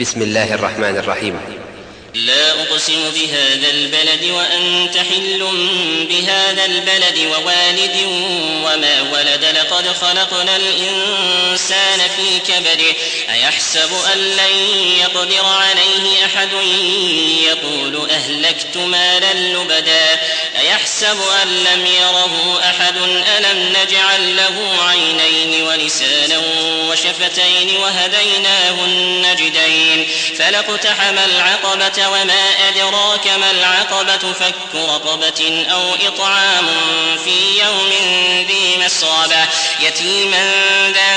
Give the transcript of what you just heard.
بسم الله الرحمن الرحيم. لا أقسم بهذا البلد وأنت حل بهذا البلد ووالد وما ولد لقد خلقنا الإنسان في كبده أيحسب أن لن يقدر عليه أحد؟ يقول أهلكت مالا لبدا. أيحسب أن لم يره أحد ألم نجعل له عينين ولسانا وشفتين وهديناه النجدين فلاقتحم العقبة وما أدراك ما العقبة فك رقبة أو إطعام في يوم ذي مسغبة يتيما ذا